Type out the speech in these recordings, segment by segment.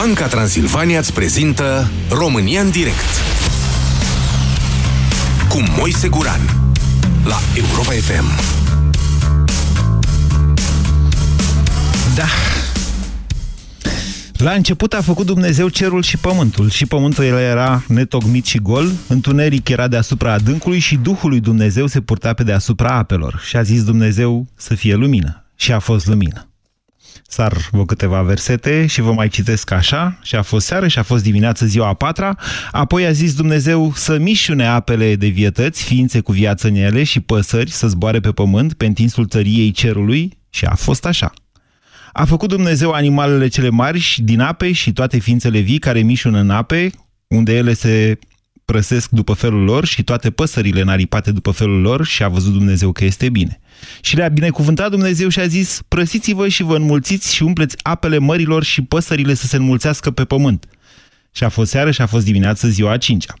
Banca Transilvania îți prezintă România în direct cu Moise Guran la Europa FM. Da. La început a făcut Dumnezeu cerul și pământul și pământul el era netocmit și gol, întuneric era deasupra adâncului și Duhul lui Dumnezeu se purta pe deasupra apelor și a zis Dumnezeu să fie lumină și a fost lumină. Sar vă câteva versete și vă mai citesc așa, și a fost seară și a fost dimineață ziua a patra, apoi a zis Dumnezeu să mișune apele de vietăți, ființe cu viață în ele și păsări să zboare pe pământ pe întinsul tăriei cerului. Și a fost așa. A făcut Dumnezeu animalele cele mari și din ape și toate ființele vii care mișună în ape, unde ele se prăsesc după felul lor și toate păsările naripate după felul lor și a văzut Dumnezeu că este bine. Și le-a binecuvântat Dumnezeu și a zis, prăsiți-vă și vă înmulțiți și umpleți apele mărilor și păsările să se înmulțească pe pământ. Și a fost seară și a fost dimineață ziua a cincea.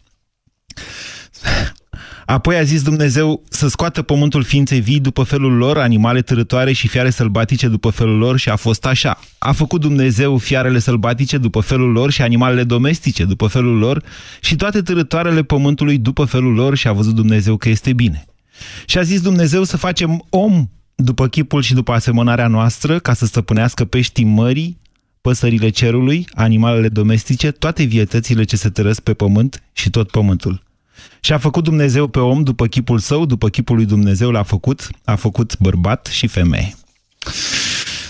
Apoi a zis Dumnezeu să scoată pământul ființei vii după felul lor, animale târătoare și fiare sălbatice după felul lor și a fost așa. A făcut Dumnezeu fiarele sălbatice după felul lor și animalele domestice după felul lor și toate târătoarele pământului după felul lor și a văzut Dumnezeu că este bine. Și a zis Dumnezeu să facem om după chipul și după asemănarea noastră ca să stăpânească peștii mării, păsările cerului, animalele domestice, toate vietățile ce se tărăsc pe pământ și tot pământul. Și a făcut Dumnezeu pe om după chipul său, după chipul lui Dumnezeu l-a făcut, a făcut bărbat și femeie.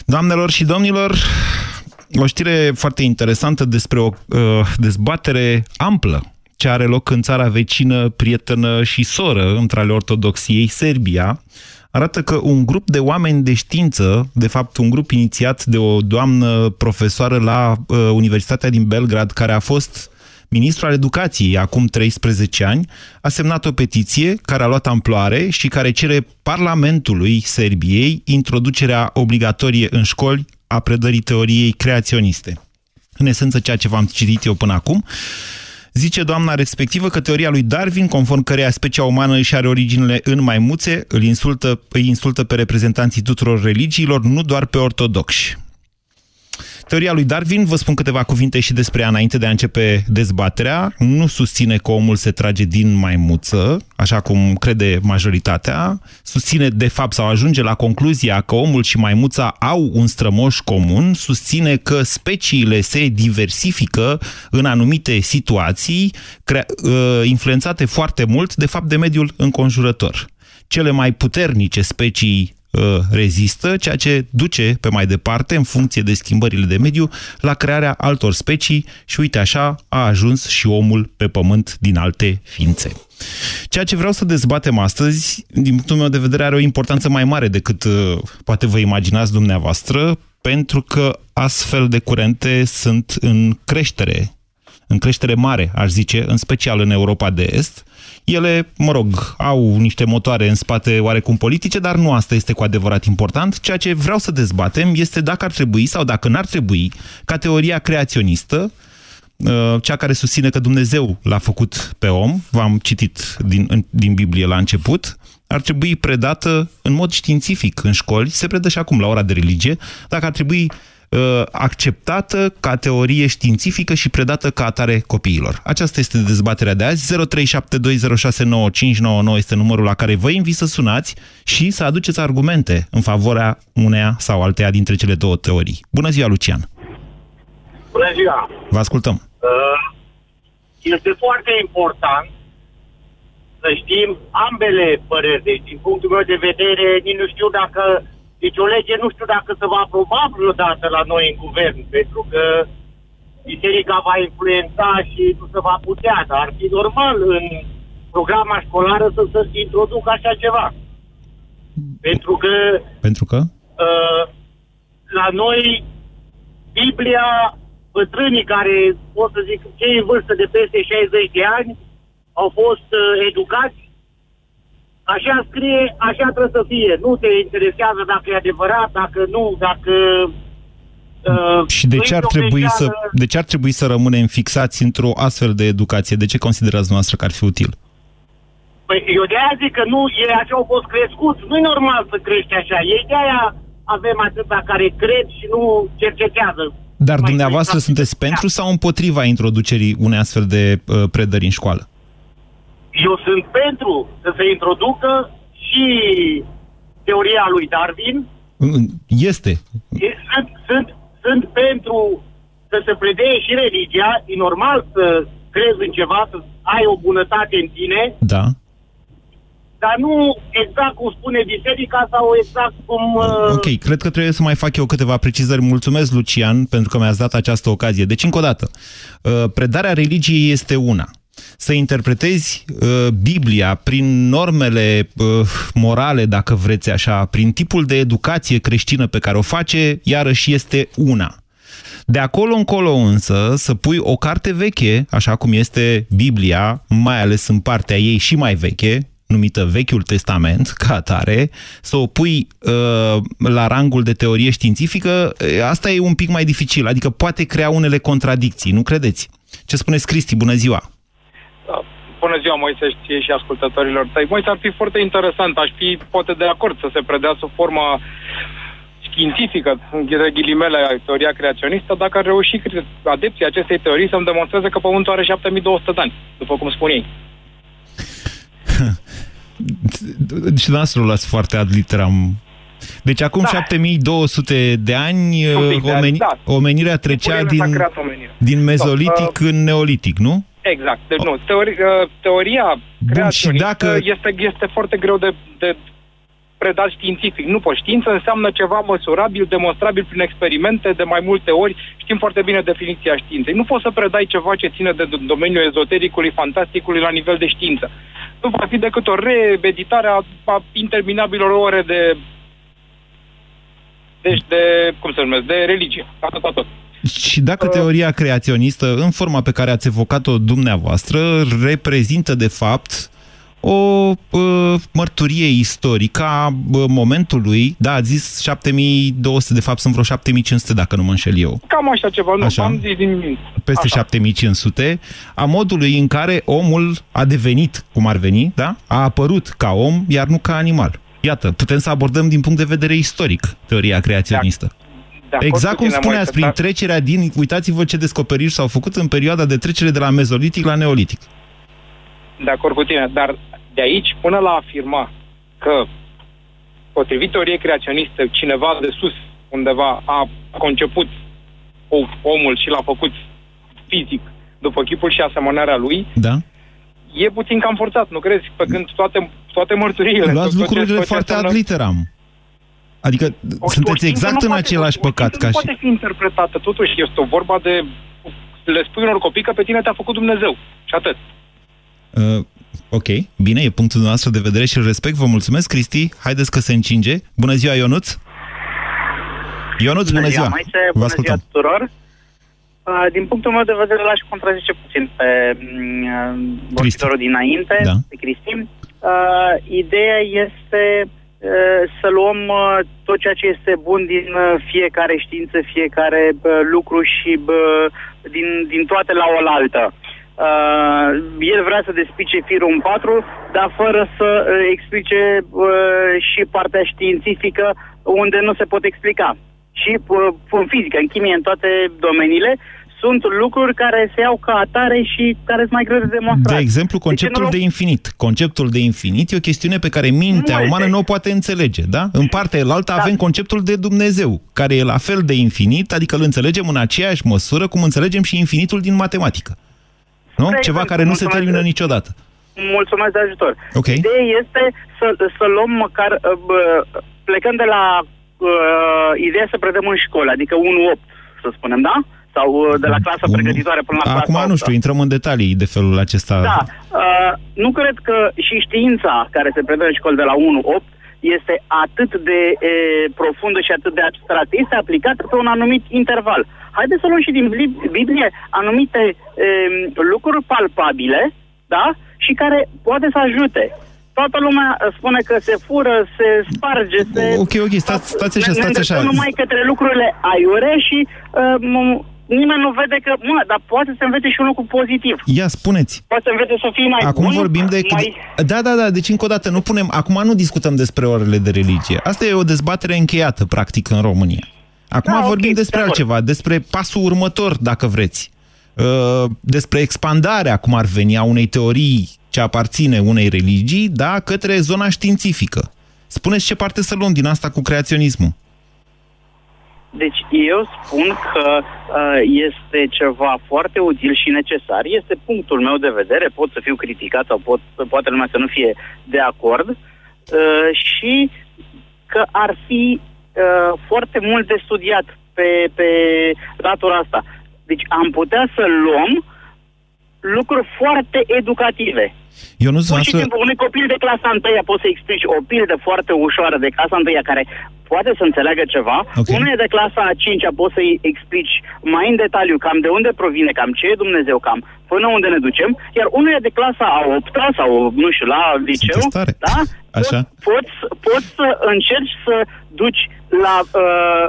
Doamnelor și domnilor, o știre foarte interesantă despre o uh, dezbatere amplă ce are loc în țara vecină, prietenă și soră între ale ortodoxiei, Serbia, arată că un grup de oameni de știință, de fapt un grup inițiat de o doamnă profesoară la uh, Universitatea din Belgrad, care a fost ministru al educației acum 13 ani, a semnat o petiție care a luat amploare și care cere Parlamentului Serbiei introducerea obligatorie în școli a predării teoriei creaționiste. În esență, ceea ce v-am citit eu până acum, Zice doamna respectivă că teoria lui Darwin, conform căreia specia umană își are originele în maimuțe, îl insultă, îi insultă pe reprezentanții tuturor religiilor, nu doar pe ortodoxi. Teoria lui Darwin, vă spun câteva cuvinte și despre ea înainte de a începe dezbaterea, nu susține că omul se trage din maimuță, așa cum crede majoritatea, susține de fapt sau ajunge la concluzia că omul și maimuța au un strămoș comun, susține că speciile se diversifică în anumite situații, ă, influențate foarte mult de fapt de mediul înconjurător. Cele mai puternice specii Uh, rezistă, ceea ce duce pe mai departe, în funcție de schimbările de mediu, la crearea altor specii și uite așa a ajuns și omul pe pământ din alte ființe. Ceea ce vreau să dezbatem astăzi, din punctul meu de vedere, are o importanță mai mare decât uh, poate vă imaginați dumneavoastră, pentru că astfel de curente sunt în creștere, în creștere mare, aș zice, în special în Europa de Est, ele, mă rog, au niște motoare în spate oarecum politice, dar nu asta este cu adevărat important. Ceea ce vreau să dezbatem este dacă ar trebui sau dacă n-ar trebui ca teoria creaționistă, uh, cea care susține că Dumnezeu l-a făcut pe om, v-am citit din, din Biblie la început, ar trebui predată în mod științific în școli, se predă și acum la ora de religie, dacă ar trebui Uh, acceptată ca teorie științifică și predată ca atare copiilor. Aceasta este dezbaterea de azi. 0372069599 este numărul la care vă invit să sunați și să aduceți argumente în favoarea uneia sau alteia dintre cele două teorii. Bună ziua, Lucian! Bună ziua! Vă ascultăm! Uh, este foarte important să știm ambele păreri. Deci, din punctul meu de vedere, nici nu știu dacă deci o lege nu știu dacă se va aproba vreodată la noi în guvern, pentru că biserica va influența și nu se va putea, dar ar fi normal în programa școlară să se introducă așa ceva. Pentru că... Pentru că? Uh, la noi, Biblia, bătrânii care, pot să zic, cei în vârstă de peste 60 de ani, au fost uh, educați Așa scrie, așa trebuie să fie. Nu te interesează dacă e adevărat, dacă nu, dacă... Uh, și de ce, ar trebui să, de ce ar trebui să rămânem fixați într-o astfel de educație? De ce considerați noastră că ar fi util? Păi eu de aia zic că nu, e așa au fost crescuți. Nu e normal să crești așa. Ei de aia avem atâta care cred și nu cercetează. Dar dumneavoastră sunteți pentru sau împotriva introducerii unei astfel de uh, predări în școală? Eu sunt pentru să se introducă și teoria lui Darwin. Este. Sunt, sunt, sunt pentru să se predee și religia. E normal să crezi în ceva, să ai o bunătate în tine. Da. Dar nu exact cum spune biserica sau exact cum... Uh... Ok, cred că trebuie să mai fac eu câteva precizări. Mulțumesc, Lucian, pentru că mi-ați dat această ocazie. Deci, încă o dată, uh, predarea religiei este una să interpretezi uh, Biblia prin normele uh, morale, dacă vreți așa, prin tipul de educație creștină pe care o face, iarăși este una. De acolo încolo însă să pui o carte veche, așa cum este Biblia, mai ales în partea ei și mai veche, numită Vechiul Testament, ca atare, să o pui uh, la rangul de teorie științifică, asta e un pic mai dificil, adică poate crea unele contradicții, nu credeți? Ce spuneți, Cristi? Bună ziua! Da. Bună ziua, Moise, ție și ascultătorilor tăi. Moise, ar fi foarte interesant, aș fi poate de acord să se predea sub forma științifică, în ghilimele, teoria creaționistă, dacă ar reuși adepții acestei teorii să-mi demonstreze că Pământul are 7200 de ani, după cum spun ei. și dumneavoastră luați foarte ad literam deci acum da. 7200 de ani omeni, da. omenirea trecea din, din mezolitic uh, în neolitic, nu? Exact. Deci, nu, teori, uh, teoria Bun, creaționistă dacă... este, este foarte greu de, de predat științific. Nu poți. Știință înseamnă ceva măsurabil, demonstrabil prin experimente de mai multe ori. Știm foarte bine definiția științei. Nu poți să predai ceva ce ține de domeniul ezotericului, fantasticului la nivel de știință. Nu va fi decât o reeditare a, a interminabilor ore de deci de, cum se numesc, de religie. Atât, atât. Și dacă uh, teoria creaționistă, în forma pe care ați evocat-o dumneavoastră, reprezintă de fapt o uh, mărturie istorică a uh, momentului, da, ați zis 7200, de fapt sunt vreo 7500 dacă nu mă înșel eu. Cam așa ceva, nu, așa? am zis din Peste așa. 7500, a modului în care omul a devenit, cum ar veni, da, a apărut ca om, iar nu ca animal. Iată, putem să abordăm din punct de vedere istoric teoria creaționistă. Da. De exact cum spuneați, prin trecerea din... Uitați-vă ce descoperiri s-au făcut în perioada de trecere de la mezolitic la neolitic. De acord cu tine, dar de aici până la afirma că, potrivit teoriei creaționiste, cineva de sus, undeva, a conceput omul și l-a făcut fizic după chipul și asemănarea lui, da. e puțin cam forțat, nu crezi? Pe când toate, toate mărturiile... Luați lucrurile foarte ad literam. Adică o, sunteți o exact în același păcat ca nu și... poate fi interpretată, totuși este o vorba de... Le spui unor copii că pe tine te-a făcut Dumnezeu. Și atât. Uh, ok, bine, e punctul nostru de vedere și respect. Vă mulțumesc, Cristi. Haideți că se încinge. Bună ziua, Ionuț! Ionuț, bună, bună ziua! Maite, Vă bună ascultăm. ziua tuturor! Uh, din punctul meu de vedere, l-aș contrazice puțin pe uh, vorbitorul dinainte, da. pe Cristi. Uh, ideea este Eh, să luăm eh, tot ceea ce este bun din eh, fiecare știință, fiecare lucru și din, din toate la oaltă. Uh, el vrea să despice firul în patru, dar fără să uh, explice uh, și partea științifică unde nu se pot explica. Și uh, în fizică, în chimie, în toate domeniile, sunt lucruri care se iau ca atare și care sunt mai greu de demonstrat. De exemplu, conceptul de, de infinit. Conceptul de infinit e o chestiune pe care mintea nu umană nu o poate înțelege, da? În partea elaltă da. avem conceptul de Dumnezeu, care e la fel de infinit, adică îl înțelegem în aceeași măsură cum înțelegem și infinitul din matematică. Nu? Exact. Ceva care nu se termină niciodată. Mulțumesc de ajutor. Okay. Ideea este să, să luăm măcar, uh, plecând de la uh, ideea să predăm în școală, adică 1-8, să spunem, da? Sau uh, de la clasa pregătitoare până la clasa Acum nu știu, intrăm în detalii de felul acesta. Da, uh, nu cred că și știința care se predă în școli de la 1-8 este atât de e, profundă și atât de abstractă. Este aplicată pe un anumit interval. Haideți să luăm și din Biblie anumite e, lucruri palpabile, da? Și care poate să ajute toată lumea spune că se fură, se sparge, se... Ok, ok, stați, stați așa, stați așa. numai către lucrurile aiure și uh, nimeni nu vede că, mă, dar poate să învețe și un lucru pozitiv. Ia, spuneți. Poate să învețe să fie mai Acum bun, vorbim de... Mai... Da, da, da, deci încă o dată, nu punem... Acum nu discutăm despre orele de religie. Asta e o dezbatere încheiată, practic, în România. Acum da, vorbim okay, despre de altceva, despre pasul următor, dacă vreți. Uh, despre expandarea, cum ar veni, a unei teorii ce aparține unei religii, da, către zona științifică. Spuneți ce parte să luăm din asta cu creaționismul. Deci eu spun că uh, este ceva foarte util și necesar. Este punctul meu de vedere. Pot să fiu criticat sau pot, poate lumea să nu fie de acord. Uh, și că ar fi uh, foarte mult de studiat pe, pe latura asta. Deci am putea să luăm lucruri foarte educative. Eu nu Pur și simplu, unui copil de clasa 1 poți să explici o pildă foarte ușoară de clasa 1 care poate să înțeleagă ceva. Okay. Unul de clasa a 5 poți să-i explici mai în detaliu cam de unde provine, cam ce e Dumnezeu, cam până unde ne ducem. Iar unul de clasa a 8 sau, nu știu, la liceu, da? Așa. Poți, poți să încerci să duci la uh,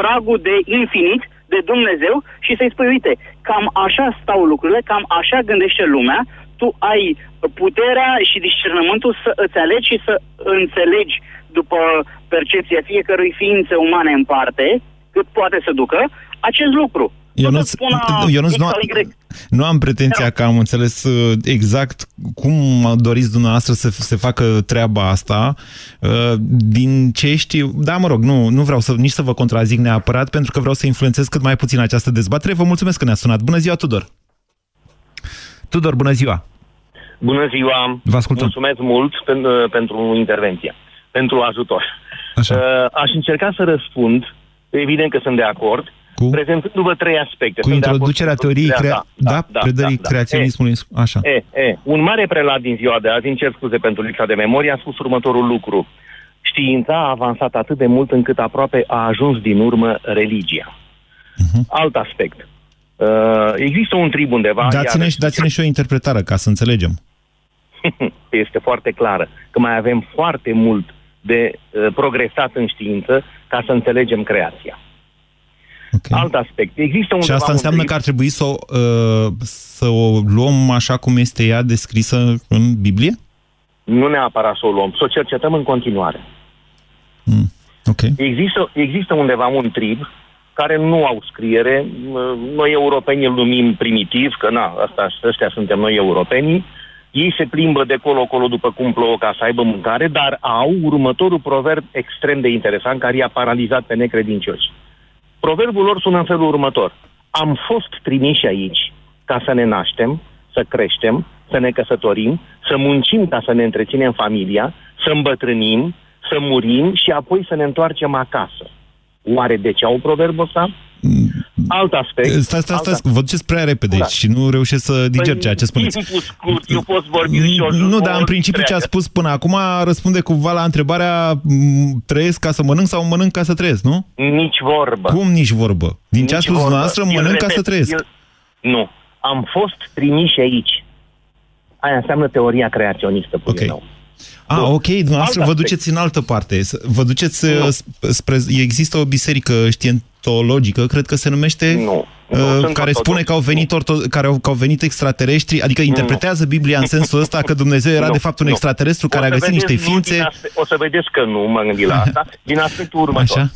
pragul de infinit de Dumnezeu și să-i spui, uite, cam așa stau lucrurile, cam așa gândește lumea, tu ai puterea și discernământul să îți alegi și să înțelegi după percepția fiecărui ființe umane în parte, cât poate să ducă, acest lucru. Eu nu, eu nu, nu, nu am pretenția da. că am înțeles uh, exact cum doriți dumneavoastră să se facă treaba asta. Uh, din ce știu... Da, mă rog, nu, nu vreau să, nici să vă contrazic neapărat, pentru că vreau să influențez cât mai puțin această dezbatere. Vă mulțumesc că ne-a sunat. Bună ziua, Tudor! Tudor, bună ziua! Bună ziua! Vă ascultăm. Mulțumesc mult pentru, pentru intervenție, pentru ajutor. Așa. Uh, aș încerca să răspund, evident că sunt de acord, cu? prezentându-vă trei aspecte. Cu introducerea teoriei crea... da, da, da, predării da, da. creaționismului. E, Așa. E, e, un mare prelat din ziua de azi, îmi cer scuze pentru lipsa de memorie, a spus următorul lucru. Știința a avansat atât de mult încât aproape a ajuns din urmă religia. Uh-huh. Alt aspect. Uh, există un trib undeva... Dați-ne, și, dați-ne și o interpretare ca să înțelegem. este foarte clară că mai avem foarte mult de uh, progresat în știință ca să înțelegem creația. Okay. Alt aspect. Există și asta înseamnă trib... că ar trebui să o, uh, să o luăm așa cum este ea descrisă în Biblie? Nu neapărat să o luăm, să o cercetăm în continuare. Mm. Okay. Există, există undeva un trib care nu au scriere. Noi europenii îl numim primitiv, că na, asta, ăștia suntem noi europenii. Ei se plimbă de colo-colo după cum plouă ca să aibă mâncare, dar au următorul proverb extrem de interesant care i-a paralizat pe necredincioși. Proverbul lor sună în felul următor. Am fost trimiși aici ca să ne naștem, să creștem, să ne căsătorim, să muncim ca să ne întreținem familia, să îmbătrânim, să murim și apoi să ne întoarcem acasă. Oare de ce au proverbul ăsta? Alt aspect. Stai, stai, stai, vă duceți prea repede da. și nu reușesc să diger păi, ceea ce spuneți. scurt, eu pot vorbi și eu Nu, dar în principiu ce a spus până acum răspunde cumva la întrebarea trăiesc ca să mănânc sau mănânc ca să trăiesc, nu? Nici vorbă. Cum nici vorbă? Din nici ce a spus vorbă. noastră, mănânc repet, ca să trăiesc. Eu... Nu. Am fost trimiși aici. Aia înseamnă teoria creaționistă, până okay. nou. Ah, ok, dumneavoastră vă duceți în altă parte. Vă duceți nu. Uh, spre... Există o biserică știentologică, cred că se numește... Nu. Uh, nu care spune că au, venit orto, care au, că au venit extraterestri, adică nu. interpretează Biblia în sensul ăsta că Dumnezeu era nu. de fapt un extraterestru care a găsit niște ființe... Aspe- o să vedeți că nu mă gândi la asta, din aspectul următor. Așa?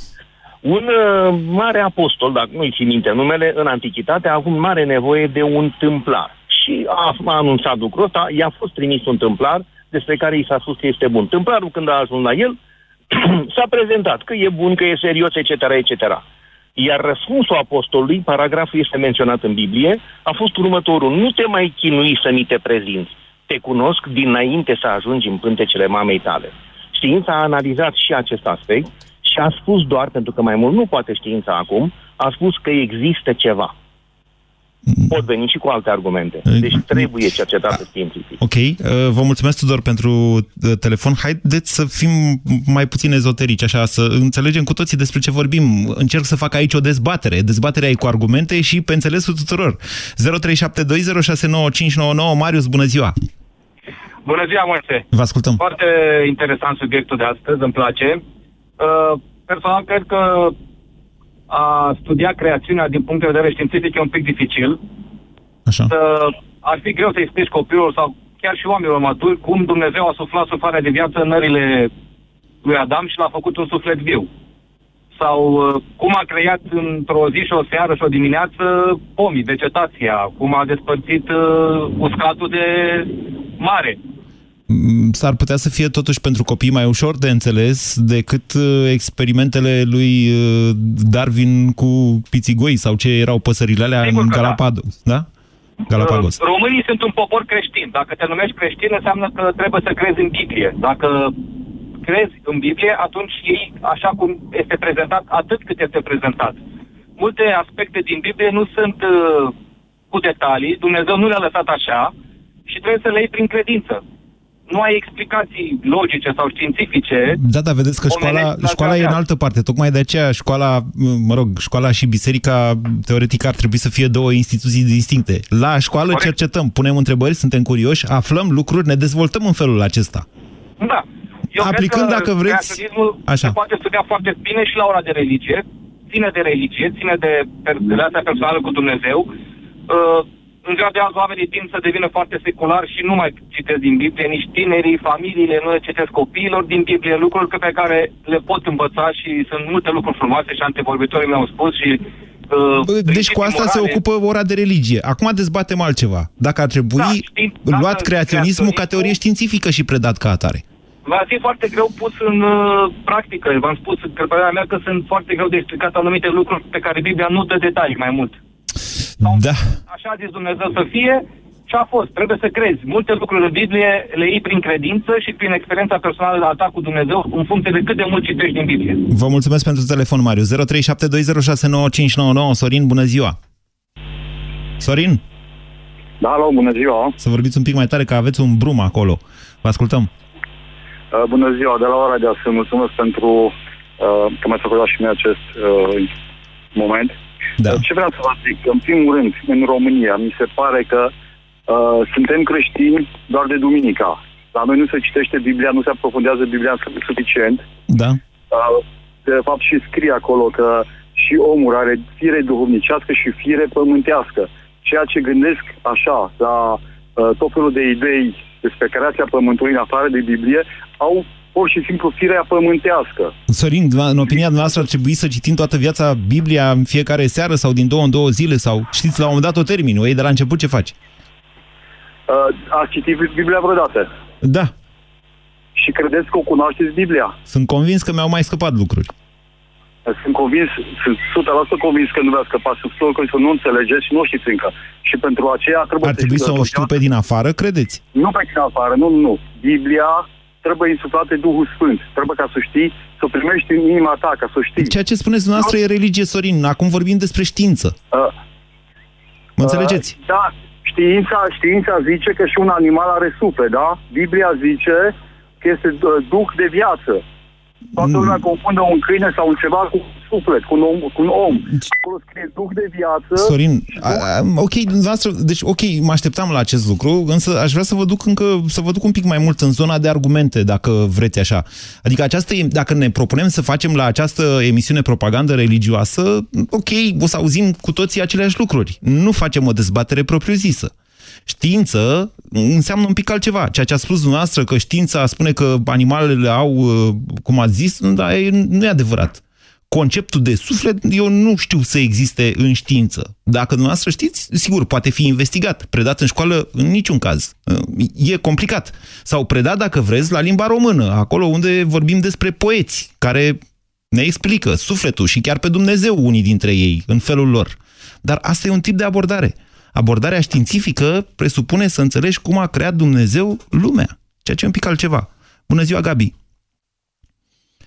Un uh, mare apostol, dacă nu-i țin minte numele, în antichitate a avut mare nevoie de un tâmplar. Și a, a anunțat lucrul ăsta, i-a fost trimis un tâmplar despre care i s-a spus că este bun. Tâmplarul, când a ajuns la el, s-a prezentat că e bun, că e serios, etc., etc. Iar răspunsul apostolului, paragraful este menționat în Biblie, a fost următorul. Nu te mai chinui să mi te prezinți. Te cunosc dinainte să ajungi în pântecele mamei tale. Știința a analizat și acest aspect și a spus doar, pentru că mai mult nu poate știința acum, a spus că există ceva pot veni și cu alte argumente. Deci trebuie cercetată științific. Ok. Uh, vă mulțumesc, Tudor, pentru uh, telefon. Haideți să fim mai puțin ezoterici, așa, să înțelegem cu toții despre ce vorbim. Încerc să fac aici o dezbatere. Dezbaterea e cu argumente și pe înțelesul tuturor. 0372069599 Marius, bună ziua! Bună ziua, Moise! Vă ascultăm! Foarte interesant subiectul de astăzi, îmi place. Uh, personal, cred că a studia creațiunea din punct de vedere științific e un pic dificil. Așa. Să, ar fi greu să explici copilul sau chiar și oamenilor maturi cum Dumnezeu a suflat suflarea de viață în nările lui Adam și l-a făcut un suflet viu. sau uh, cum a creat într-o zi și o seară și o dimineață pomii, vegetația, cum a despărțit uh, uscatul de mare. Mm, s-ar putea să fie totuși pentru copii mai ușor de înțeles decât uh, experimentele lui uh, Darwin cu pițigoi sau ce erau păsările alea Sigur în da. Galapagos, da? da? Galapagos. Românii sunt un popor creștin. Dacă te numești creștin, înseamnă că trebuie să crezi în Biblie. Dacă crezi în Biblie, atunci ei, așa cum este prezentat, atât cât este prezentat. Multe aspecte din Biblie nu sunt uh, cu detalii, Dumnezeu nu le-a lăsat așa și trebuie să le iei prin credință nu ai explicații logice sau științifice. Da, da, vedeți că școala, școala e în altă parte. Tocmai de aceea școala, mă rog, școala și biserica teoretic ar trebui să fie două instituții distincte. La școală Corect. cercetăm, punem întrebări, suntem curioși, aflăm lucruri, ne dezvoltăm în felul acesta. Da. Eu Aplicând, cred că dacă vreți... Așa. se poate studia foarte bine și la ora de religie, ține de religie, ține de relația personală cu Dumnezeu. Uh, în ziua de azi oamenii tind să devină foarte seculari și nu mai citesc din Biblie, nici tinerii, familiile nu le citesc copiilor din Biblie, lucruri pe care le pot învăța și sunt multe lucruri frumoase și antevorbitorii mi-au spus și uh, deci cu asta morale. se ocupă ora de religie. Acum dezbatem altceva. Dacă ar trebui da, știi, luat creaționismul ca teorie științifică și predat ca atare. Va fi foarte greu pus în uh, practică. V-am spus, cred mea, că sunt foarte greu de explicat anumite lucruri pe care Biblia nu dă detalii mai mult. Da. Așa a zis Dumnezeu să fie și a fost. Trebuie să crezi. Multe lucruri în Biblie le iei prin credință și prin experiența personală a ta cu Dumnezeu în funcție de cât de mult citești din Biblie. Vă mulțumesc pentru telefon, Mariu. 0372069599. Sorin, bună ziua! Sorin? Da, alo, bună ziua! Să vorbiți un pic mai tare, că aveți un brum acolo. Vă ascultăm. Uh, bună ziua, de la ora de astăzi. Mulțumesc pentru uh, că mi-ați făcut și mie acest uh, moment. Da. Ce vreau să vă zic? În primul rând, în România, mi se pare că uh, suntem creștini doar de duminica. La noi nu se citește Biblia, nu se aprofundează Biblia suficient. Da. Uh, de fapt și scrie acolo că și omul are fire duhovnicească și fire pământească. Ceea ce gândesc așa la uh, tot felul de idei despre creația pământului în afară de Biblie au pur și simplu firea pământească. Sorin, în opinia noastră ar trebui să citim toată viața Biblia în fiecare seară sau din două în două zile sau știți la un moment dat o termin, o ei de la început ce faci? Uh, ați citit Biblia vreodată? Da. Și credeți că o cunoașteți Biblia? Sunt convins că mi-au mai scăpat lucruri. Sunt convins, sunt 100% convins că nu vi-a scăpat. Sunt că să nu înțelegeți și nu știți încă. Și pentru aceea trebuie Ar trebui să, să o știu pe din afară, credeți? Nu pe din afară, nu, nu. Biblia trebuie insuflate Duhul Sfânt. Trebuie ca să știi, să primești în inima ta, ca să știi. Ceea ce spuneți dumneavoastră e religie, Sorin. Acum vorbim despre știință. Uh, mă înțelegeți? Uh, da, știința, știința zice că și un animal are suflet, da? Biblia zice că este uh, duh de viață. Toată lumea mm. confundă un câine sau un ceva cu un suflet, cu un om. Cu un om. Acolo scrie duh de viață. Sorin, a, a, ok, dumneavoastră, deci ok, mă așteptam la acest lucru, însă aș vrea să vă duc încă, să vă duc un pic mai mult în zona de argumente, dacă vreți așa. Adică această, dacă ne propunem să facem la această emisiune propagandă religioasă, ok, o să auzim cu toții aceleași lucruri. Nu facem o dezbatere propriu-zisă. Știință înseamnă un pic altceva. Ceea ce a spus dumneavoastră, că știința spune că animalele au, uh, cum a zis, dar nu e adevărat. Conceptul de suflet, eu nu știu să existe în știință. Dacă dumneavoastră știți, sigur, poate fi investigat. Predat în școală, în niciun caz. Uh, e complicat. Sau predat, dacă vreți, la limba română, acolo unde vorbim despre poeți, care ne explică sufletul și chiar pe Dumnezeu unii dintre ei, în felul lor. Dar asta e un tip de abordare. Abordarea științifică presupune să înțelegi cum a creat Dumnezeu lumea, ceea ce e un pic altceva. Bună ziua, Gabi!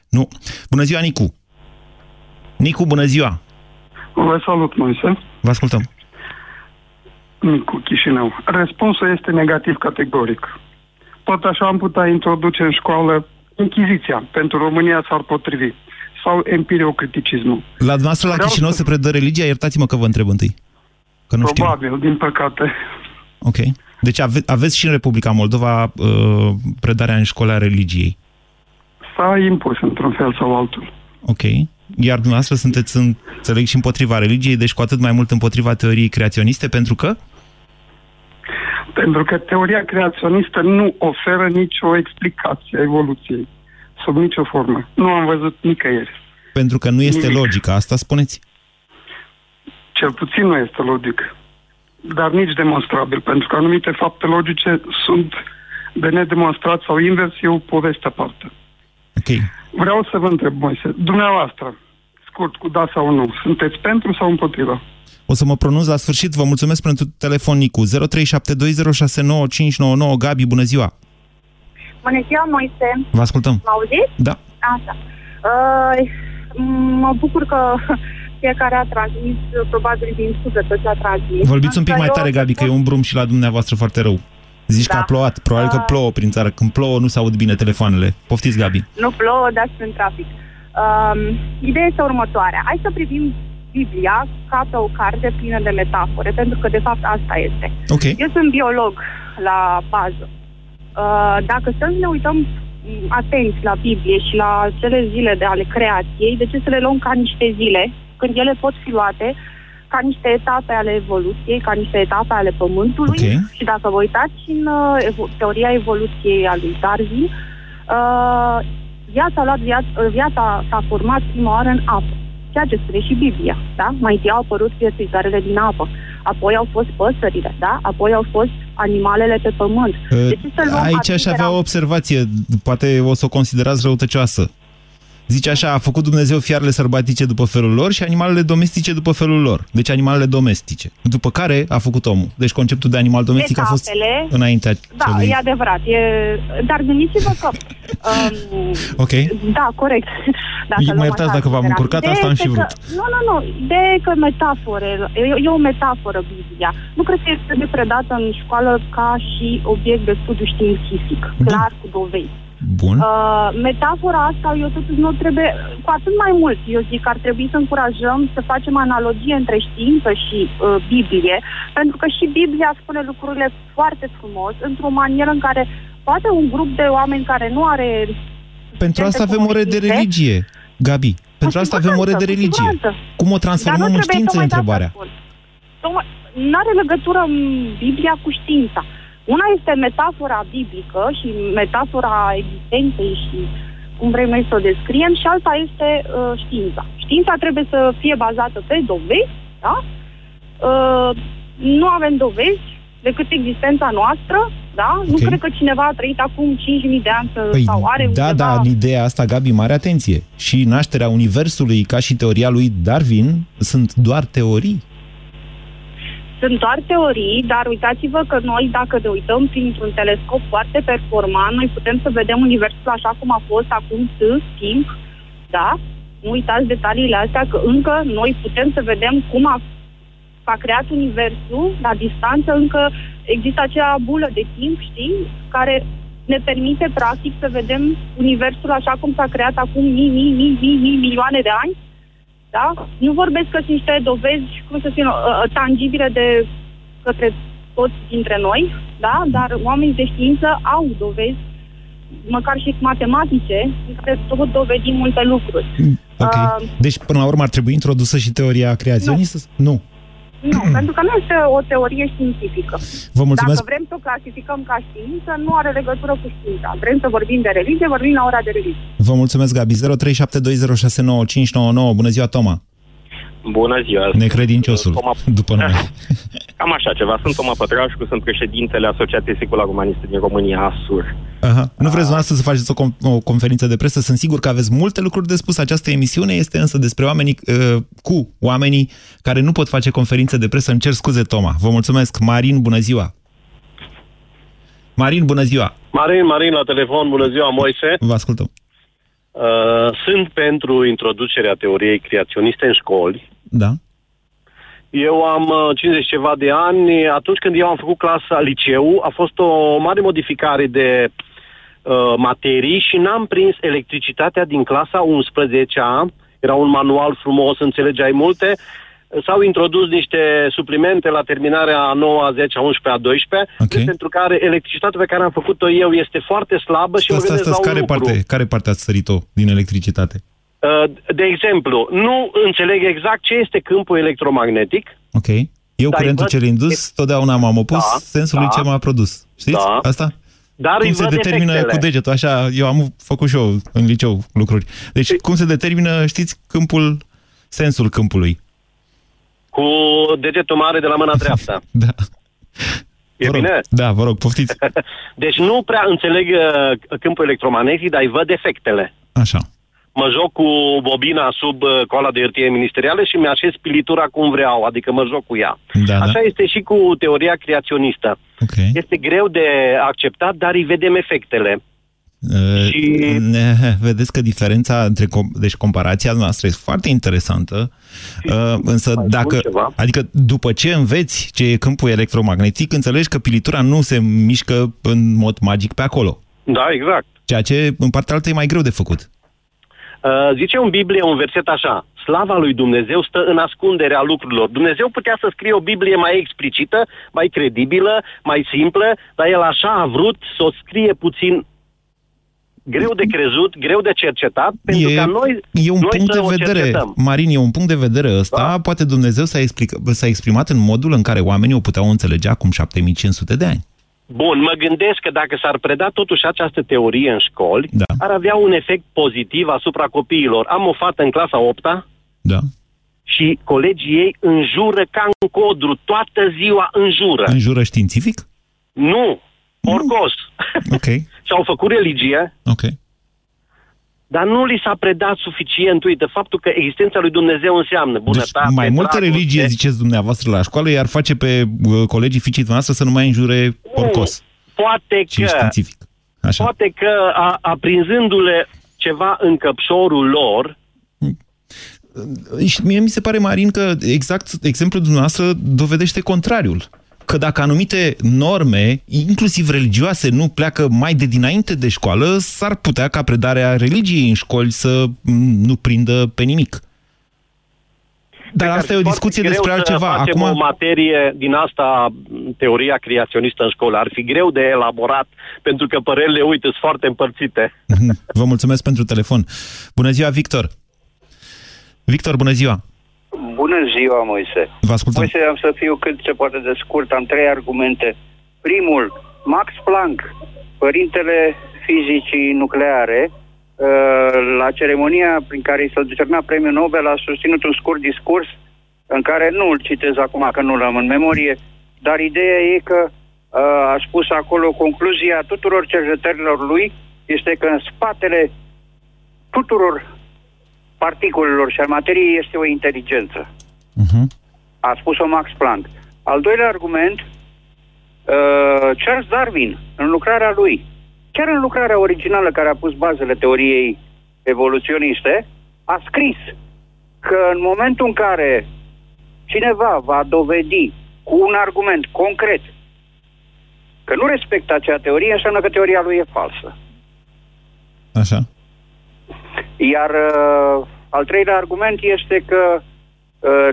Nu. Bună ziua, Nicu! Nicu, bună ziua! Vă salut, Moise. Vă ascultăm. Nicu, Chișinău. Răspunsul este negativ categoric. Tot așa am putea introduce în școală Inchiziția. Pentru România s-ar potrivi. Sau empiriocriticismul. La dumneavoastră la Chișinău să... se predă religia? Iertați-mă că vă întreb întâi. Că nu Probabil, știu. din păcate. Ok. Deci ave aveți și în Republica Moldova uh, predarea în școala religiei. S-a impus într-un fel sau altul. Ok. Iar dumneavoastră sunteți, înțeleg, și împotriva religiei, deci cu atât mai mult împotriva teoriei creaționiste, pentru că? Pentru că teoria creaționistă nu oferă nicio explicație a evoluției, sub nicio formă. Nu am văzut nicăieri. Pentru că nu este nimic. logică, asta spuneți? Cel puțin nu este logic, dar nici demonstrabil, pentru că anumite fapte logice sunt de nedemonstrat sau invers, e o poveste aparte. Ok. Vreau să vă întreb, Moise, dumneavoastră, scurt, cu da sau nu, sunteți pentru sau împotriva? O să mă pronunț la sfârșit. Vă mulțumesc pentru telefon, Nicu. 0372069599. Gabi, bună ziua! Bună ziua, Moise! Vă ascultăm! Mă auziți? Da. Așa. Uh, mă bucur că fiecare a transmis, probabil din sud, tot ce a transmis. Vorbiți un pic mai tare, Gabi, că e un brum și la dumneavoastră foarte rău. Zici da. că a plouat. Probabil uh, că plouă prin țară. Când plouă, nu se aud bine telefoanele. Poftiți, Gabi. Nu plouă, dar sunt în trafic. Uh, ideea este următoarea. Hai să privim Biblia ca pe o carte plină de metafore, pentru că de fapt asta este. Okay. Eu sunt biolog la bază. Uh, dacă să ne uităm atenți la Biblie și la cele zile de ale creației, de ce să le luăm ca niște zile, când ele pot fi luate ca niște etape ale evoluției, ca niște etape ale Pământului. Okay. Și dacă vă uitați în uh, teoria evoluției a lui Darwin, uh, viața, a luat viața, viața s-a format prima oară în apă ceea ce spune și Biblia, da? Mai întâi au apărut viețuitoarele din apă, apoi au fost păsările, da? Apoi au fost animalele pe pământ. Deci, Aici aș avea o observație, poate o să o considerați răutăcioasă. Zice așa, a făcut Dumnezeu fiarele sărbatice după felul lor și animalele domestice după felul lor. Deci animalele domestice. După care a făcut omul. Deci conceptul de animal domestic Etapele, a fost înaintea Da, celui... e adevărat. E... Dar gândiți-vă că... Um, ok. Da, corect. Dacă mă iertați dacă v-am încurcat, asta am și vrut. Că, nu, nu, nu. Ideea e că metafore, e, e o metaforă Biblia. Nu cred că este predată în școală ca și obiect de studiu științific, da. clar, cu dovezi. Bun. Uh, metafora asta, eu totuși nu trebuie, cu atât mai mult, eu zic că ar trebui să încurajăm să facem analogie între știință și uh, Biblie, pentru că și Biblia spune lucrurile foarte frumos, într-o manieră în care poate un grup de oameni care nu are... Pentru asta avem ore de religie, Gabi. Pentru asta avem ore de religie. Cum o transformăm în știință, întrebarea? Nu are legătură Biblia cu știința. Una este metafora biblică și metafora existenței și cum vrem noi să o descriem și alta este uh, știința. Știința trebuie să fie bazată pe dovezi, da? Uh, nu avem dovezi decât existența noastră, da? Okay. Nu cred că cineva a trăit acum 5.000 de ani să, păi, sau are Da, undeva... da, în ideea asta, Gabi, mare atenție. Și nașterea Universului, ca și teoria lui Darwin, sunt doar teorii. Sunt doar teorii, dar uitați-vă că noi, dacă ne uităm printr-un telescop foarte performant, noi putem să vedem Universul așa cum a fost acum timp, da? Nu uitați detaliile astea, că încă noi putem să vedem cum a, a creat Universul la distanță, încă există acea bulă de timp, știi, care ne permite practic să vedem Universul așa cum s-a creat acum mii, mii, mii, mii, mii milioane de ani da? Nu vorbesc că sunt niște dovezi, cum să spun, uh, uh, tangibile de către toți dintre noi, da? Dar oamenii de știință au dovezi măcar și matematice, în care tot dovedim multe lucruri. Okay. Uh, deci, până la urmă, ar trebui introdusă și teoria creației? Nu. nu. Nu, pentru că nu este o teorie științifică. Vă mulțumesc. Dacă vrem să o clasificăm ca știință, nu are legătură cu știința. Vrem să vorbim de religie, vorbim la ora de religie. Vă mulțumesc, Gabi. 0372069599. Bună ziua, Toma. Bună ziua! Necredinciosul, Toma... după nume. Cam așa ceva. Sunt Toma Pătrașcu, sunt președintele Asociației Secular Umaniste din România, ASUR. Aha. Nu vreți dumneavoastră să faceți o, com- o conferință de presă? Sunt sigur că aveți multe lucruri de spus. Această emisiune este însă despre oamenii uh, cu oamenii care nu pot face conferințe de presă. Îmi cer scuze, Toma. Vă mulțumesc. Marin, bună ziua! Marin, bună ziua! Marin, Marin, la telefon, bună ziua, Moise. Vă ascultăm. Uh, sunt pentru introducerea teoriei creaționiste în școli. Da. Eu am 50 uh, ceva de ani. Atunci când eu am făcut clasa liceu, a fost o mare modificare de uh, materii și n-am prins electricitatea din clasa 11-a. Era un manual frumos, înțelegeai multe s-au introdus niște suplimente la terminarea a 9, a 10, a 11, a 12, okay. pentru care electricitatea pe care am făcut-o eu este foarte slabă și asta, asta, asta, care, parte, care parte ați sărit-o din electricitate? Uh, de exemplu, nu înțeleg exact ce este câmpul electromagnetic. Ok. Eu, curentul cel indus, totdeauna m-am opus da, sensului da, ce m-a produs. Știți da. asta? Dar cum se determină efectele. cu degetul? Așa, eu am făcut și eu în liceu lucruri. Deci, păi- cum se determină, știți, câmpul, sensul câmpului? Cu degetul mare de la mâna dreaptă. da. E vă rog. bine? Da, vă rog, poftiți. deci nu prea înțeleg uh, câmpul electromagnetic, dar îi văd efectele. Așa. Mă joc cu bobina sub uh, coala de hârtie ministerială și mi-așez pilitura cum vreau, adică mă joc cu ea. Da, Așa da. este și cu teoria creaționistă. Okay. Este greu de acceptat, dar îi vedem efectele. Uh, Și- ne, vedeți că diferența între... com- Deci comparația noastră este foarte interesantă, uh, însă Mai dacă... spun ceva? Adică după ce înveți ce e câmpul electromagnetic, înțelegi că pilitura nu se mișcă în mod magic pe acolo. Da, exact. Ceea ce, în partea altă, e mai greu de făcut. Uh, zice în Biblie un verset așa, slava lui Dumnezeu stă în ascunderea lucrurilor. Dumnezeu putea să scrie o Biblie mai explicită, mai credibilă, mai simplă, dar el așa a vrut să o scrie puțin greu de crezut, greu de cercetat, pentru e, ca noi, e un noi punct să de o vedere, cercetăm. Marin, e un punct de vedere ăsta. Da. Poate Dumnezeu s-a, explic, s-a exprimat în modul în care oamenii o puteau înțelege acum 7500 de ani. Bun, mă gândesc că dacă s-ar preda totuși această teorie în școli, Da. ar avea un efect pozitiv asupra copiilor. Am o fată în clasa 8 Da. și colegii ei înjură ca în codru, toată ziua înjură. În jură științific? Nu, orgos. Ok, Și-au făcut religie, ok. Dar nu li s-a predat suficient. Uite, faptul că existența lui Dumnezeu înseamnă bunătate, Deci mai multă dragoste. religie, ziceți dumneavoastră, la școală, i-ar face pe uh, colegii fiicii noastre să nu mai înjure orcos, Poate ci că, științific. Așa. poate că a, aprinzându-le ceva în căpșorul lor, Și mie mi se pare, Marin, că exact exemplul dumneavoastră dovedește contrariul. Că dacă anumite norme, inclusiv religioase, nu pleacă mai de dinainte de școală, s-ar putea ca predarea religiei în școli să mm, nu prindă pe nimic. Dar Cred că asta ar e o fi discuție foarte despre greu să altceva. facem Acum, o materie din asta, m, teoria creaționistă în școală. Ar fi greu de elaborat, pentru că părerile, uite, sunt foarte împărțite. vă mulțumesc pentru telefon. Bună ziua, Victor! Victor, bună ziua! Bună ziua, Moise. Vă ascultăm. Moise, am să fiu cât se poate de scurt. Am trei argumente. Primul, Max Planck, părintele fizicii nucleare, uh, la ceremonia prin care i s-a decernat premiul Nobel, a susținut un scurt discurs în care nu îl citez acum, că nu l-am în memorie, dar ideea e că uh, a spus acolo concluzia tuturor cercetărilor lui este că în spatele tuturor particulelor și al materiei este o inteligență. Uh-huh. A spus-o Max Planck. Al doilea argument, uh, Charles Darwin, în lucrarea lui, chiar în lucrarea originală care a pus bazele teoriei evoluționiste, a scris că în momentul în care cineva va dovedi cu un argument concret că nu respectă acea teorie, înseamnă că teoria lui e falsă. Așa. Iar uh, al treilea argument este că uh,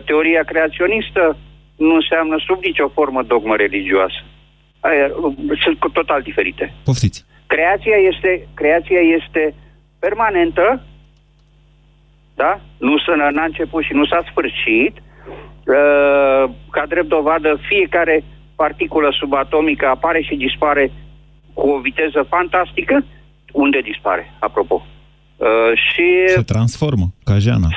teoria creaționistă nu înseamnă sub nicio formă dogmă religioasă. Aia, uh, sunt cu total diferite. Poftiți. Creația este, creația este permanentă, da? Nu s-a, n-a început și nu s-a sfârșit. Uh, ca drept dovadă, fiecare particulă subatomică apare și dispare cu o viteză fantastică. Unde dispare, apropo? Uh, și Se transformă, ca Jana.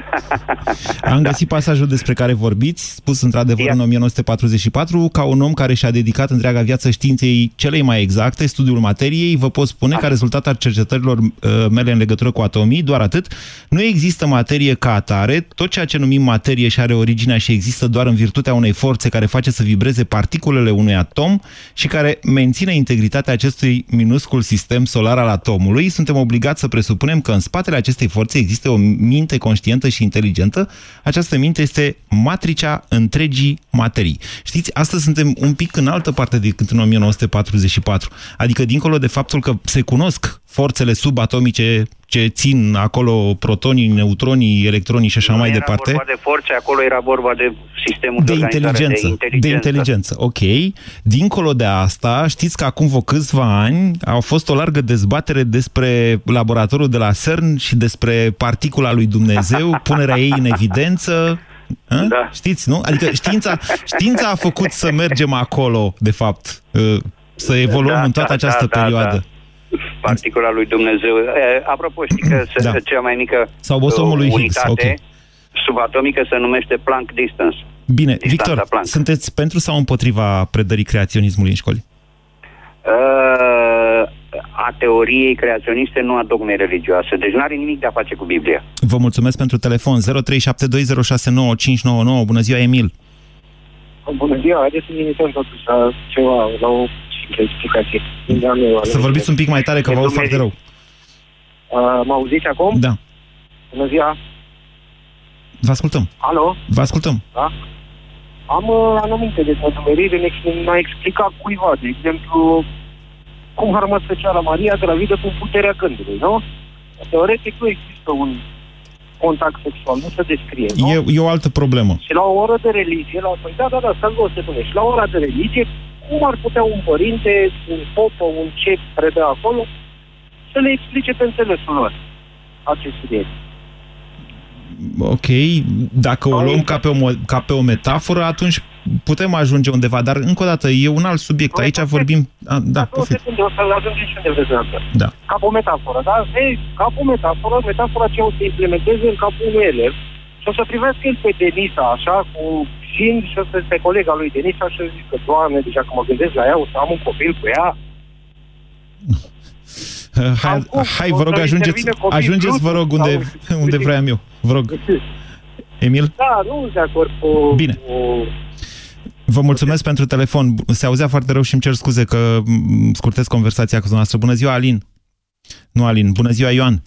Am găsit pasajul despre care vorbiți, spus într-adevăr în 1944, ca un om care și-a dedicat întreaga viață științei celei mai exacte, studiul materiei, vă pot spune, ca rezultat al cercetărilor uh, mele în legătură cu atomii, doar atât, nu există materie ca atare, tot ceea ce numim materie și are originea și există doar în virtutea unei forțe care face să vibreze particulele unui atom și care menține integritatea acestui minuscul sistem solar al atomului, suntem obligați să presupunem că în spatele acestei forțe există o minte conștientă și inteligentă. Această minte este matricea întregii materii. Știți, astăzi suntem un pic în altă parte decât în 1944. Adică, dincolo de faptul că se cunosc forțele subatomice ce țin acolo protonii, neutronii, electronii și așa nu mai era departe. vorba de forțe, acolo era vorba de sistemul de, De organizare, inteligență, de inteligență. de inteligență, ok. Dincolo de asta, știți că acum vreo câțiva ani au fost o largă dezbatere despre laboratorul de la CERN și despre particula lui Dumnezeu, punerea ei în evidență. Da. Știți, nu? Adică știința, știința a făcut să mergem acolo, de fapt, uh, să evoluăm da, în toată da, această da, perioadă. Da, da. Particula lui Dumnezeu. E, apropo, știi că da. cea mai mică Sau bosomul lui Higgs, okay. subatomică se numește Planck Distance. Bine, Victor, Planck. sunteți pentru sau împotriva predării creaționismului în școli? Uh, a teoriei creaționiste, nu a dogmei religioase. Deci nu are nimic de a face cu Biblia. Vă mulțumesc pentru telefon. 0372069599. Bună ziua, Emil. Bună ziua, haideți să limităm totuși la ceva, la o simplă explicație. Să vorbiți un pic mai tare, că vă aud foarte rău. Uh, mă auziți acum? Da. Bună ziua. Vă ascultăm. Alo? Vă ascultăm. Da? Am uh, anumite de nedumeriri, mi-a explicat cuiva, de exemplu, cum a rămas Fecioara Maria gravidă cu puterea gândului, nu? Teoretic nu există un contact sexual, nu se descrie, nu? E, e o altă problemă. Și la o oră de religie, la, păi da, da, da, să nu se pune. Și la ora de religie, cum ar putea un părinte, un popă, un ce predă acolo, să le explice pe înțelesul lor acest subiect? ok, dacă o luăm ca pe o, ca pe o metaforă, atunci putem ajunge undeva, dar încă o dată, e un alt subiect. Aici vorbim... A, da, pofit. o să ajungem și unde vreți Da. Ca pe o metaforă, da? Ei, ca pe o metaforă, metafora ce o să implementeze în capul unui elev și o să privească el pe Denisa, așa, cu șin și o să pe colega lui Denisa și o să zică, Doamne, deja că mă gândesc la ea, o să am un copil cu ea. Hai, hai vă rog, ajungeți, ajungeți, vă rog, unde, unde vreau eu. Vă rog. Emil? Da, nu sunt de acord cu... Bine. Cu... Vă mulțumesc pentru telefon. Se auzea foarte rău și îmi cer scuze că scurtez conversația cu dumneavoastră. Bună ziua, Alin. Nu, Alin. Bună ziua, Ioan.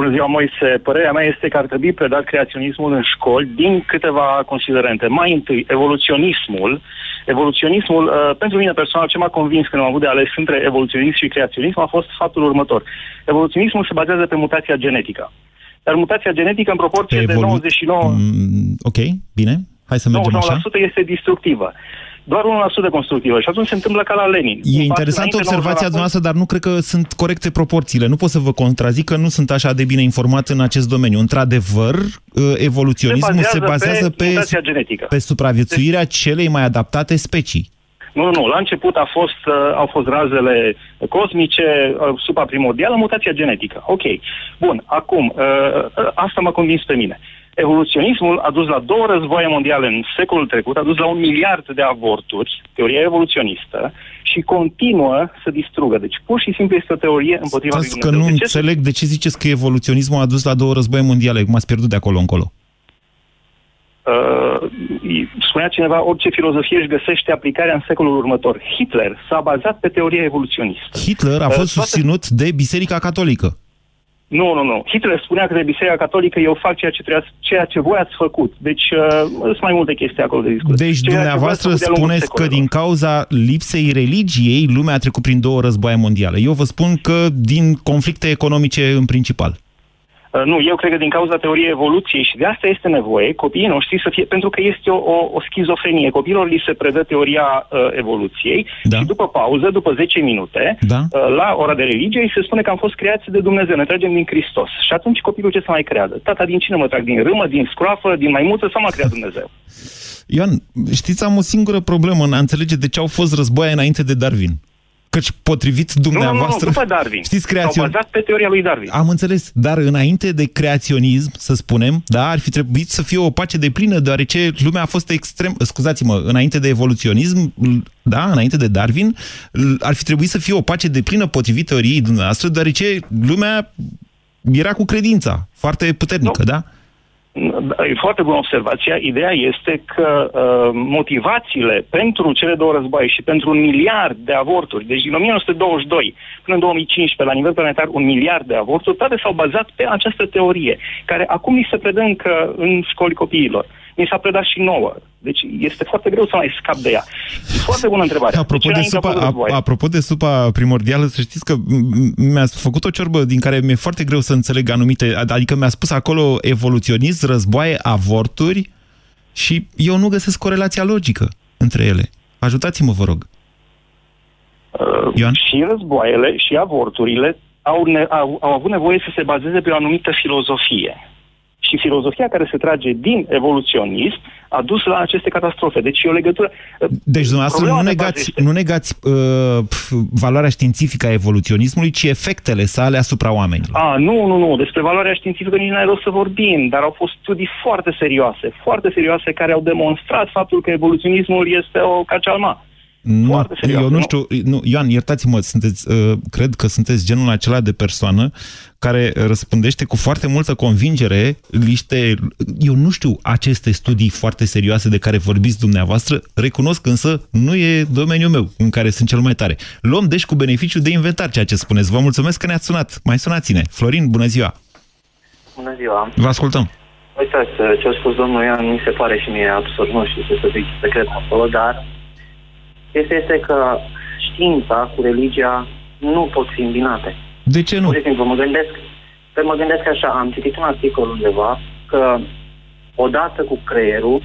Bună ziua, Moise. Părerea mea este că ar trebui predat creaționismul în școli din câteva considerente. Mai întâi, evoluționismul. Evoluționismul, uh, pentru mine personal, ce m-a convins când am avut de ales între evoluționism și creaționism a fost faptul următor. Evoluționismul se bazează pe mutația genetică. Dar mutația genetică în proporție pe de 99... Mm, ok, bine. Hai să mergem 99% așa. este destructivă doar 1% constructivă și atunci se întâmplă ca la Lenin. E interesantă observația noastră, dar nu cred că sunt corecte proporțiile. Nu pot să vă contrazic că nu sunt așa de bine informat în acest domeniu. Într-adevăr, ă, evoluționismul se bazează, se bazează pe, pe, genetică. pe supraviețuirea deci... celei mai adaptate specii. Nu, nu, nu. La început a fost, uh, au fost razele cosmice, uh, supaprimordială, mutația genetică. Ok. Bun, acum, uh, asta m-a convins pe mine. Evoluționismul a dus la două războaie mondiale în secolul trecut, a dus la un miliard de avorturi, teoria evoluționistă, și continuă să distrugă. Deci pur și simplu este o teorie împotriva Stați că nu de înțeleg de ce ziceți că evoluționismul a dus la două războaie mondiale. M-ați pierdut de acolo încolo. Uh, spunea cineva, orice filozofie își găsește aplicarea în secolul următor. Hitler s-a bazat pe teoria evoluționistă. Hitler a uh, fost uh, susținut de Biserica Catolică. Nu, nu, nu. Hitler spunea că de Biserica Catolică eu fac ceea ce, trebuia, ceea ce voi ați făcut. Deci uh, sunt mai multe chestii acolo de discuție. Deci ceea dumneavoastră spuneți că din cauza lipsei religiei lumea a trecut prin două războaie mondiale. Eu vă spun că din conflicte economice în principal. Uh, nu, eu cred că din cauza teoriei evoluției și de asta este nevoie copiii noștri să fie, pentru că este o, o, o schizofrenie. Copiilor li se predă teoria uh, evoluției da. și după pauză, după 10 minute, da. uh, la ora de religie, se spune că am fost creați de Dumnezeu, ne tragem din Hristos. Și atunci copilul ce să mai creadă? Tata, din cine mă trag? Din râmă, din scroafă, din maimuță sau m-a creat Dumnezeu? Ioan, știți, am o singură problemă în a înțelege de ce au fost războaie înainte de Darwin. Căci potrivit dumneavoastră... Nu, nu, nu, după Darwin. Știți, creațion... Au bazat pe teoria lui Darwin. Am înțeles, dar înainte de creaționism, să spunem, da, ar fi trebuit să fie o pace de plină, deoarece lumea a fost extrem... Scuzați-mă, înainte de evoluționism, da, înainte de Darwin, ar fi trebuit să fie o pace de plină potrivit teoriei dumneavoastră, deoarece lumea era cu credința foarte puternică, nu. da? E foarte bună observația. Ideea este că uh, motivațiile pentru cele două războaie și pentru un miliard de avorturi, deci din 1922 până în 2015, la nivel planetar, un miliard de avorturi, toate s-au bazat pe această teorie, care acum ni se predă încă în școli copiilor. Mi s-a predat și nouă. Deci este foarte greu să mai scap de ea. E foarte bună întrebare. Apropo de, de supa, apropo de supa primordială, să știți că mi-a făcut o ciorbă din care mi-e foarte greu să înțeleg anumite... Adică mi-a spus acolo evoluționist, războaie, avorturi și eu nu găsesc corelația logică între ele. Ajutați-mă, vă rog. Uh, Ioan? Și războaiele și avorturile au, ne- au, au avut nevoie să se bazeze pe o anumită filozofie. Și filozofia care se trage din evoluționism a dus la aceste catastrofe. Deci e o legătură... Deci dumneavoastră nu negați, este... nu negați uh, valoarea științifică a evoluționismului, ci efectele sale asupra oamenilor. A, nu, nu, nu. Despre valoarea științifică nici n-ai rost să vorbim, dar au fost studii foarte serioase, foarte serioase, care au demonstrat faptul că evoluționismul este o cacealma. Nu, serios, eu nu, nu știu, nu, Ioan, iertați-mă, sunteți, uh, cred că sunteți genul acela de persoană care răspundește cu foarte multă convingere niște, eu nu știu aceste studii foarte serioase de care vorbiți dumneavoastră, recunosc însă, nu e domeniul meu în care sunt cel mai tare. Luăm deci cu beneficiu de inventar ceea ce spuneți. Vă mulțumesc că ne-ați sunat. Mai sunați-ne. Florin, bună ziua! Bună ziua! Vă ascultăm! Uitați, ce a spus domnul Ioan mi se pare și mie absurd, nu știu ce să zic secret acolo, dar este, este că știința cu religia nu pot fi îmbinate. De ce nu? Pur și simplu, mă gândesc, pe mă gândesc așa, am citit un articol undeva că odată cu creierul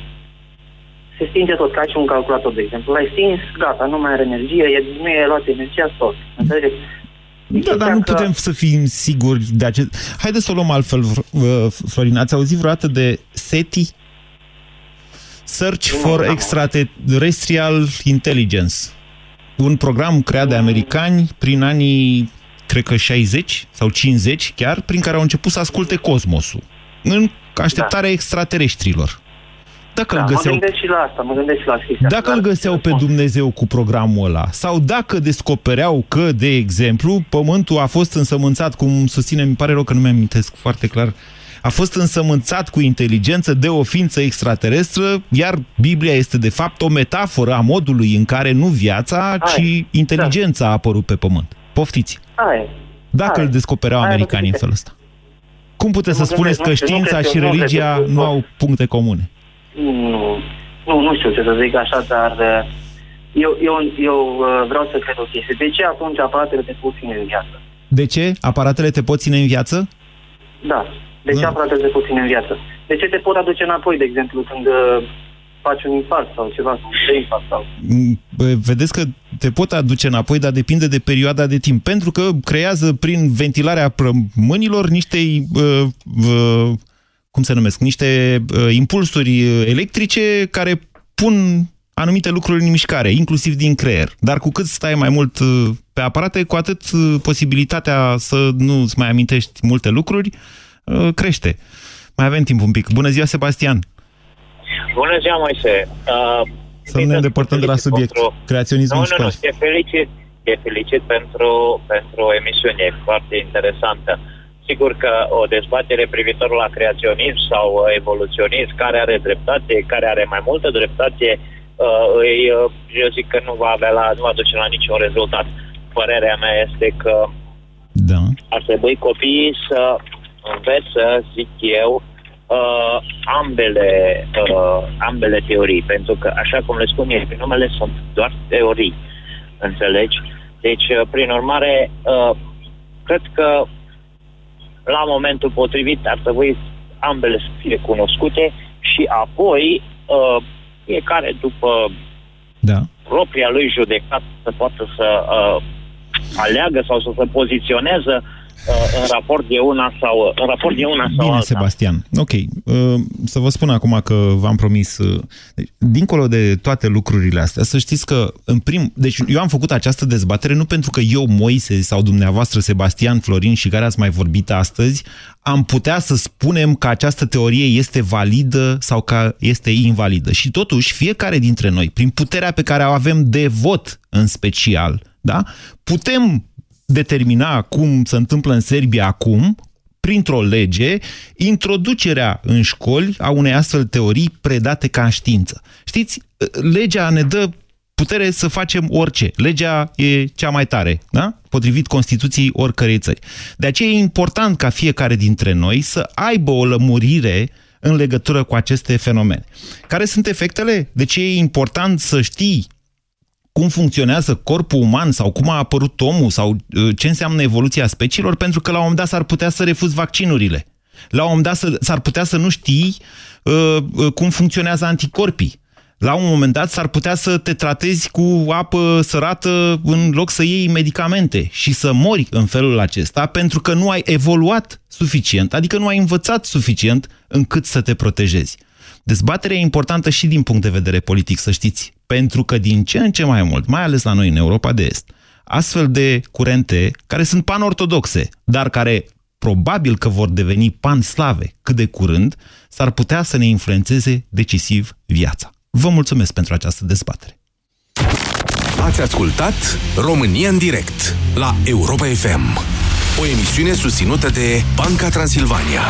se stinge tot, ca și un calculator, de exemplu. L-ai stins, gata, nu mai are energie, e, nu e luat energia, tot. Înțelegeți? Da, dar nu că... putem să fim siguri de acest... Haideți să o luăm altfel, Florin. Ați auzit vreodată de SETI? Search for Extraterrestrial Intelligence. Un program creat de americani prin anii, cred că 60 sau 50 chiar, prin care au început să asculte cosmosul. În așteptarea da. extraterestrilor. Dacă da, îl găseau, mă gândesc și la asta, mă gândesc și la chestia Dacă îl găseau pe Dumnezeu cu programul ăla, sau dacă descopereau că, de exemplu, Pământul a fost însămânțat, cum susține, mi pare rău că nu mi amintesc foarte clar, a fost însămânțat cu inteligență de o ființă extraterestră, iar Biblia este de fapt o metaforă a modului în care nu viața, Ai, ci inteligența da. a apărut pe pământ. Poftiți! Ai, Dacă Ai. îl descopereau Ai, americanii în felul ăsta. Cum puteți să spuneți că știința și religia nu au puncte comune? Nu, nu, nu știu ce să zic așa, dar uh, eu, eu, eu uh, vreau să cred o chestie. De ce atunci aparatele te pot ține în viață? De ce? Aparatele te pot ține în viață? Da. De ce apărate de puțin în viață? De ce te pot aduce înapoi, de exemplu, când uh, faci un infarct sau ceva, un infarct sau... Mm, vedeți că te pot aduce înapoi, dar depinde de perioada de timp. Pentru că creează prin ventilarea plămânilor niște... Uh, uh, cum se numesc? Niște uh, impulsuri electrice care pun anumite lucruri în mișcare, inclusiv din creier. Dar cu cât stai mai mult uh, pe aparate, cu atât uh, posibilitatea să nu-ți mai amintești multe lucruri Uh, crește. Mai avem timp un pic. Bună ziua, Sebastian! Bună ziua, Moise! Uh, să ne îndepărtăm de la subiect. Pentru... Creaționismul nu, nu, nu, te felicit, te felicit pentru, pentru o emisiune foarte interesantă. Sigur că o dezbatere privitor la creaționism sau evoluționism, care are dreptate, care are mai multă dreptate, uh, îi, uh, eu zic că nu va avea la, nu va duce la niciun rezultat. Părerea mea este că da. ar trebui copiii să înveță, zic eu, uh, ambele, uh, ambele teorii, pentru că, așa cum le spun ei, numele sunt doar teorii, înțelegi? Deci, uh, prin urmare, uh, cred că la momentul potrivit ar trebui ambele să fie cunoscute și apoi uh, fiecare după da. propria lui judecată să poată să uh, aleagă sau să se poziționeze Uh, în raport de una sau, în raport de una sau Bine, alta. Sebastian. Ok. Uh, să vă spun acum că v-am promis... Uh, deci, dincolo de toate lucrurile astea, să știți că în prim... Deci eu am făcut această dezbatere nu pentru că eu, Moise, sau dumneavoastră, Sebastian, Florin și care ați mai vorbit astăzi, am putea să spunem că această teorie este validă sau că este invalidă. Și totuși, fiecare dintre noi, prin puterea pe care o avem de vot în special, da? putem determina cum se întâmplă în Serbia acum, printr-o lege, introducerea în școli a unei astfel teorii predate ca știință. Știți, legea ne dă putere să facem orice. Legea e cea mai tare, da? potrivit Constituției oricărei țări. De aceea e important ca fiecare dintre noi să aibă o lămurire în legătură cu aceste fenomene. Care sunt efectele? De ce e important să știi cum funcționează corpul uman sau cum a apărut omul sau uh, ce înseamnă evoluția speciilor, pentru că la un moment dat s-ar putea să refuzi vaccinurile. La un moment dat s-ar putea să nu știi uh, uh, cum funcționează anticorpii. La un moment dat s-ar putea să te tratezi cu apă sărată în loc să iei medicamente și să mori în felul acesta pentru că nu ai evoluat suficient, adică nu ai învățat suficient încât să te protejezi. Dezbaterea e importantă și din punct de vedere politic, să știți, pentru că din ce în ce mai mult, mai ales la noi în Europa de Est, astfel de curente care sunt panortodoxe, dar care probabil că vor deveni panslave cât de curând, s-ar putea să ne influențeze decisiv viața. Vă mulțumesc pentru această dezbatere. Ați ascultat România în direct la Europa FM, o emisiune susținută de Banca Transilvania.